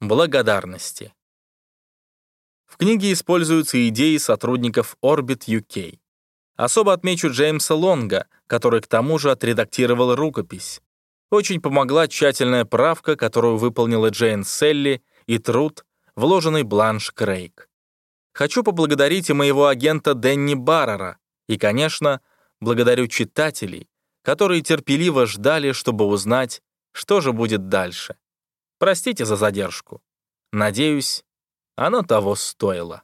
Благодарности. В книге используются идеи сотрудников Orbit UK. Особо отмечу Джеймса Лонга, который к тому же отредактировал рукопись. Очень помогла тщательная правка, которую выполнила Джейн Селли, и труд, вложенный Бланш Крейг. Хочу поблагодарить и моего агента Дэнни Баррера, и, конечно, благодарю читателей, которые терпеливо ждали, чтобы узнать, что же будет дальше. Простите за задержку. Надеюсь, оно того стоило.